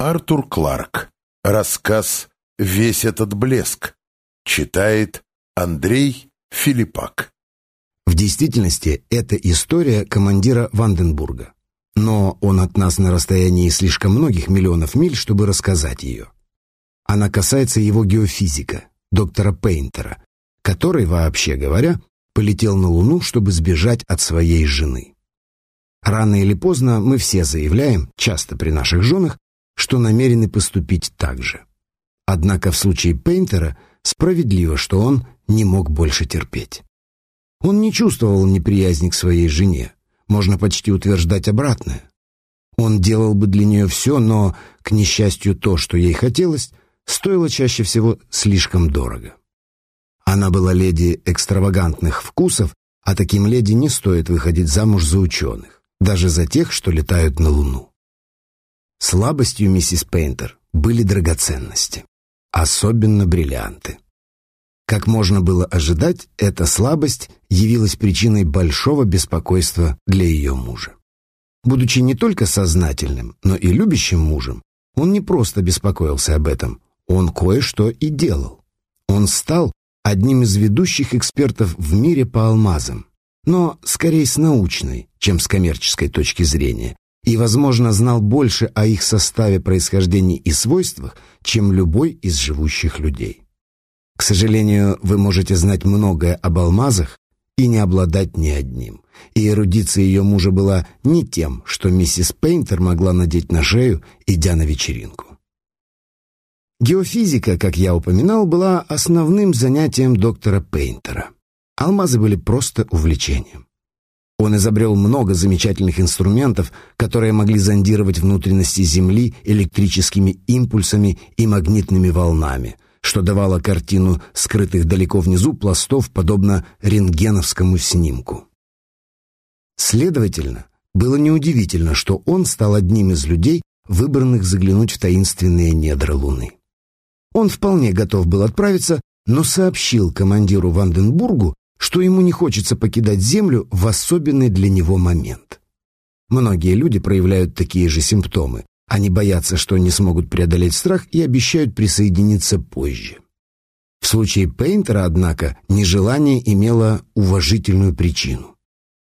Артур Кларк. Рассказ «Весь этот блеск». Читает Андрей Филиппак. В действительности это история командира Ванденбурга. Но он от нас на расстоянии слишком многих миллионов миль, чтобы рассказать ее. Она касается его геофизика, доктора Пейнтера, который, вообще говоря, полетел на Луну, чтобы сбежать от своей жены. Рано или поздно мы все заявляем, часто при наших женах, что намерены поступить так же. Однако в случае Пейнтера справедливо, что он не мог больше терпеть. Он не чувствовал неприязни к своей жене, можно почти утверждать обратное. Он делал бы для нее все, но, к несчастью, то, что ей хотелось, стоило чаще всего слишком дорого. Она была леди экстравагантных вкусов, а таким леди не стоит выходить замуж за ученых, даже за тех, что летают на Луну. Слабостью миссис Пейнтер были драгоценности, особенно бриллианты. Как можно было ожидать, эта слабость явилась причиной большого беспокойства для ее мужа. Будучи не только сознательным, но и любящим мужем, он не просто беспокоился об этом, он кое-что и делал. Он стал одним из ведущих экспертов в мире по алмазам, но скорее с научной, чем с коммерческой точки зрения, и, возможно, знал больше о их составе, происхождении и свойствах, чем любой из живущих людей. К сожалению, вы можете знать многое об алмазах и не обладать ни одним. И эрудиция ее мужа была не тем, что миссис Пейнтер могла надеть на шею, идя на вечеринку. Геофизика, как я упоминал, была основным занятием доктора Пейнтера. Алмазы были просто увлечением. Он изобрел много замечательных инструментов, которые могли зондировать внутренности Земли электрическими импульсами и магнитными волнами, что давало картину скрытых далеко внизу пластов, подобно рентгеновскому снимку. Следовательно, было неудивительно, что он стал одним из людей, выбранных заглянуть в таинственные недра Луны. Он вполне готов был отправиться, но сообщил командиру Ванденбургу, что ему не хочется покидать Землю в особенный для него момент. Многие люди проявляют такие же симптомы. Они боятся, что не смогут преодолеть страх и обещают присоединиться позже. В случае Пейнтера, однако, нежелание имело уважительную причину.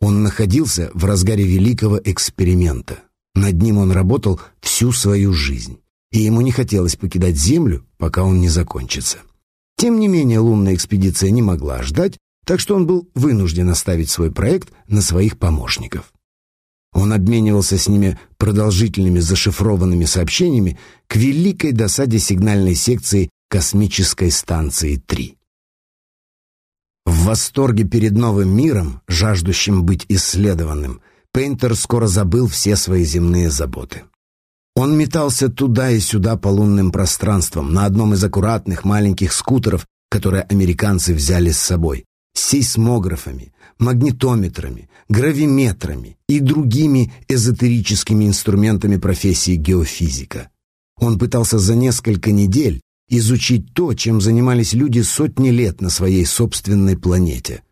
Он находился в разгаре великого эксперимента. Над ним он работал всю свою жизнь, и ему не хотелось покидать Землю, пока он не закончится. Тем не менее, лунная экспедиция не могла ждать, так что он был вынужден оставить свой проект на своих помощников. Он обменивался с ними продолжительными зашифрованными сообщениями к великой досаде сигнальной секции космической станции 3. В восторге перед новым миром, жаждущим быть исследованным, Пейнтер скоро забыл все свои земные заботы. Он метался туда и сюда по лунным пространствам на одном из аккуратных маленьких скутеров, которые американцы взяли с собой сейсмографами, магнитометрами, гравиметрами и другими эзотерическими инструментами профессии геофизика. Он пытался за несколько недель изучить то, чем занимались люди сотни лет на своей собственной планете.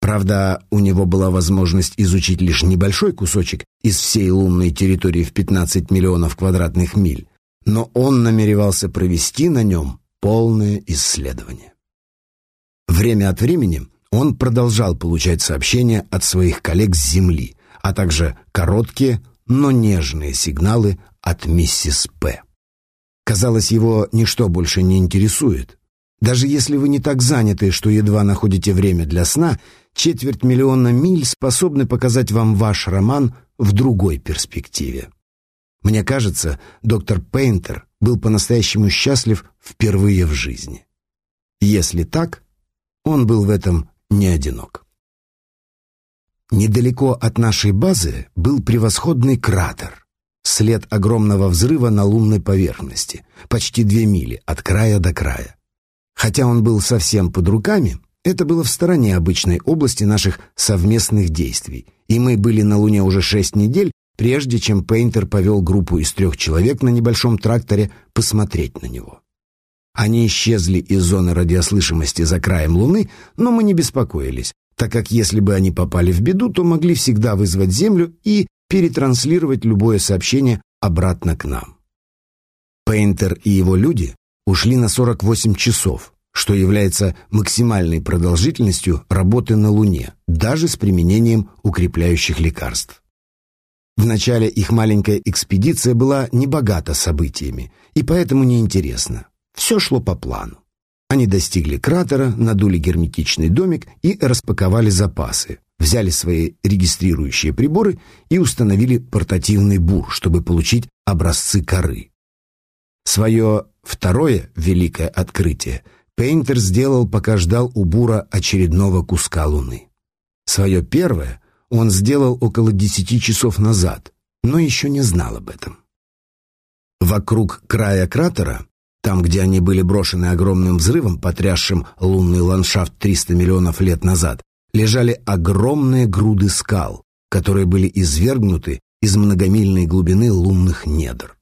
Правда, у него была возможность изучить лишь небольшой кусочек из всей лунной территории в 15 миллионов квадратных миль, но он намеревался провести на нем полное исследование. Время от времени он продолжал получать сообщения от своих коллег с Земли, а также короткие, но нежные сигналы от миссис П. Казалось, его ничто больше не интересует. Даже если вы не так заняты, что едва находите время для сна, четверть миллиона миль способны показать вам ваш роман в другой перспективе. Мне кажется, доктор Пейнтер был по-настоящему счастлив впервые в жизни. Если так, он был в этом не одинок. Недалеко от нашей базы был превосходный кратер, след огромного взрыва на лунной поверхности, почти две мили от края до края. Хотя он был совсем под руками, это было в стороне обычной области наших совместных действий, и мы были на Луне уже шесть недель, прежде чем Пейнтер повел группу из трех человек на небольшом тракторе посмотреть на него. Они исчезли из зоны радиослышимости за краем Луны, но мы не беспокоились, так как если бы они попали в беду, то могли всегда вызвать Землю и перетранслировать любое сообщение обратно к нам. Пейнтер и его люди ушли на 48 часов, что является максимальной продолжительностью работы на Луне, даже с применением укрепляющих лекарств. В начале их маленькая экспедиция была небогата событиями и поэтому неинтересна. Все шло по плану. Они достигли кратера, надули герметичный домик и распаковали запасы, взяли свои регистрирующие приборы и установили портативный бур, чтобы получить образцы коры. Свое второе великое открытие Пейнтер сделал, пока ждал у бура очередного куска луны. Свое первое он сделал около десяти часов назад, но еще не знал об этом. Вокруг края кратера, там, где они были брошены огромным взрывом, потрясшим лунный ландшафт 300 миллионов лет назад, лежали огромные груды скал, которые были извергнуты из многомильной глубины лунных недр.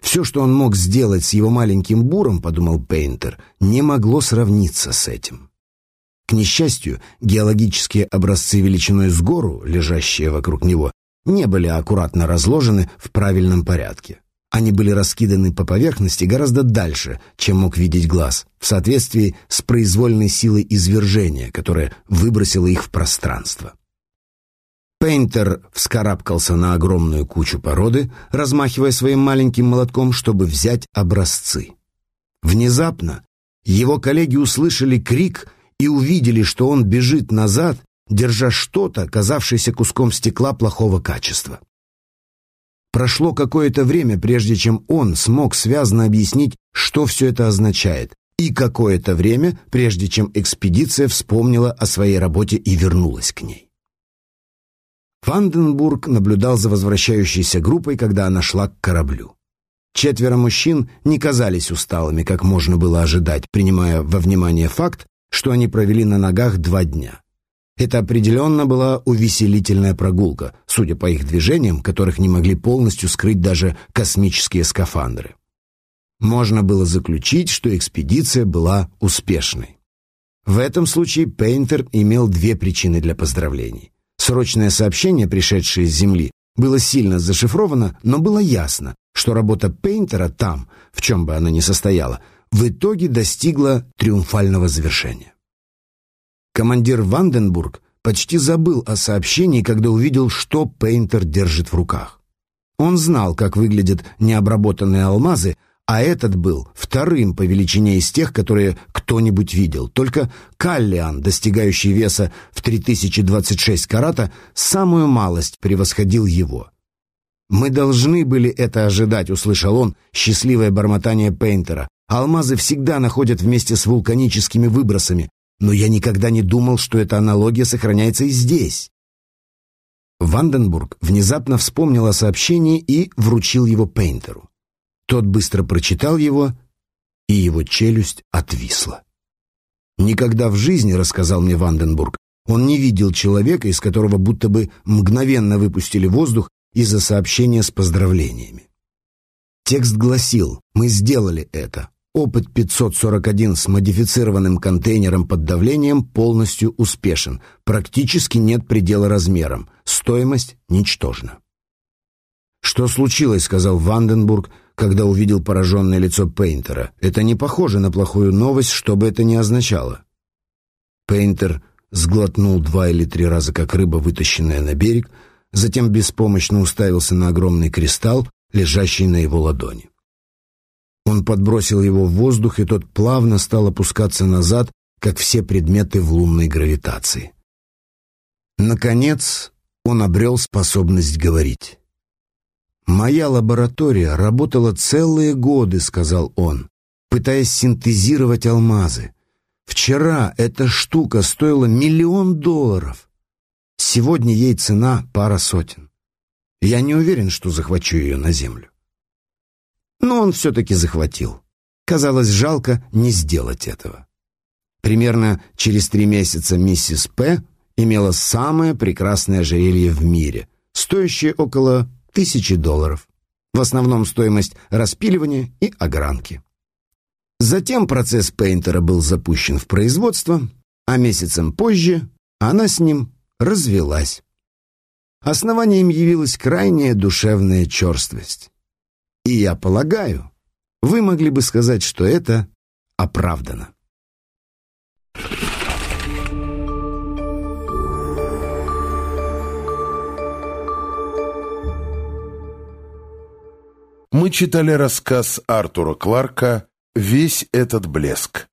Все, что он мог сделать с его маленьким буром, подумал Пейнтер, не могло сравниться с этим. К несчастью, геологические образцы величиной с гору, лежащие вокруг него, не были аккуратно разложены в правильном порядке. Они были раскиданы по поверхности гораздо дальше, чем мог видеть глаз, в соответствии с произвольной силой извержения, которая выбросила их в пространство. Пейнтер вскарабкался на огромную кучу породы, размахивая своим маленьким молотком, чтобы взять образцы. Внезапно его коллеги услышали крик и увидели, что он бежит назад, держа что-то, казавшееся куском стекла плохого качества. Прошло какое-то время, прежде чем он смог связно объяснить, что все это означает, и какое-то время, прежде чем экспедиция вспомнила о своей работе и вернулась к ней. Ванденбург наблюдал за возвращающейся группой, когда она шла к кораблю. Четверо мужчин не казались усталыми, как можно было ожидать, принимая во внимание факт, что они провели на ногах два дня. Это определенно была увеселительная прогулка, судя по их движениям, которых не могли полностью скрыть даже космические скафандры. Можно было заключить, что экспедиция была успешной. В этом случае Пейнтер имел две причины для поздравлений. Срочное сообщение, пришедшее с Земли, было сильно зашифровано, но было ясно, что работа Пейнтера там, в чем бы она ни состояла, в итоге достигла триумфального завершения. Командир Ванденбург почти забыл о сообщении, когда увидел, что Пейнтер держит в руках. Он знал, как выглядят необработанные алмазы, а этот был вторым по величине из тех, которые кто-нибудь видел. Только Каллиан, достигающий веса в 3026 карата, самую малость превосходил его. «Мы должны были это ожидать», — услышал он, счастливое бормотание Пейнтера. «Алмазы всегда находят вместе с вулканическими выбросами, но я никогда не думал, что эта аналогия сохраняется и здесь. Ванденбург внезапно вспомнил о сообщении и вручил его Пейнтеру. Тот быстро прочитал его, и его челюсть отвисла. «Никогда в жизни, — рассказал мне Ванденбург, — он не видел человека, из которого будто бы мгновенно выпустили воздух из-за сообщения с поздравлениями. Текст гласил «Мы сделали это. Опыт 541 с модифицированным контейнером под давлением полностью успешен. Практически нет предела размерам. Стоимость ничтожна. «Что случилось?» — сказал Ванденбург, когда увидел пораженное лицо Пейнтера. «Это не похоже на плохую новость, что бы это ни означало». Пейнтер сглотнул два или три раза, как рыба, вытащенная на берег, затем беспомощно уставился на огромный кристалл, лежащий на его ладони. Он подбросил его в воздух, и тот плавно стал опускаться назад, как все предметы в лунной гравитации. Наконец, он обрел способность говорить. «Моя лаборатория работала целые годы», — сказал он, пытаясь синтезировать алмазы. «Вчера эта штука стоила миллион долларов. Сегодня ей цена пара сотен. Я не уверен, что захвачу ее на Землю но он все-таки захватил. Казалось жалко не сделать этого. Примерно через три месяца миссис П. имела самое прекрасное ожерелье в мире, стоящее около тысячи долларов. В основном стоимость распиливания и огранки. Затем процесс Пейнтера был запущен в производство, а месяцем позже она с ним развелась. Основанием явилась крайняя душевная черствость. И я полагаю, вы могли бы сказать, что это оправдано. Мы читали рассказ Артура Кларка «Весь этот блеск».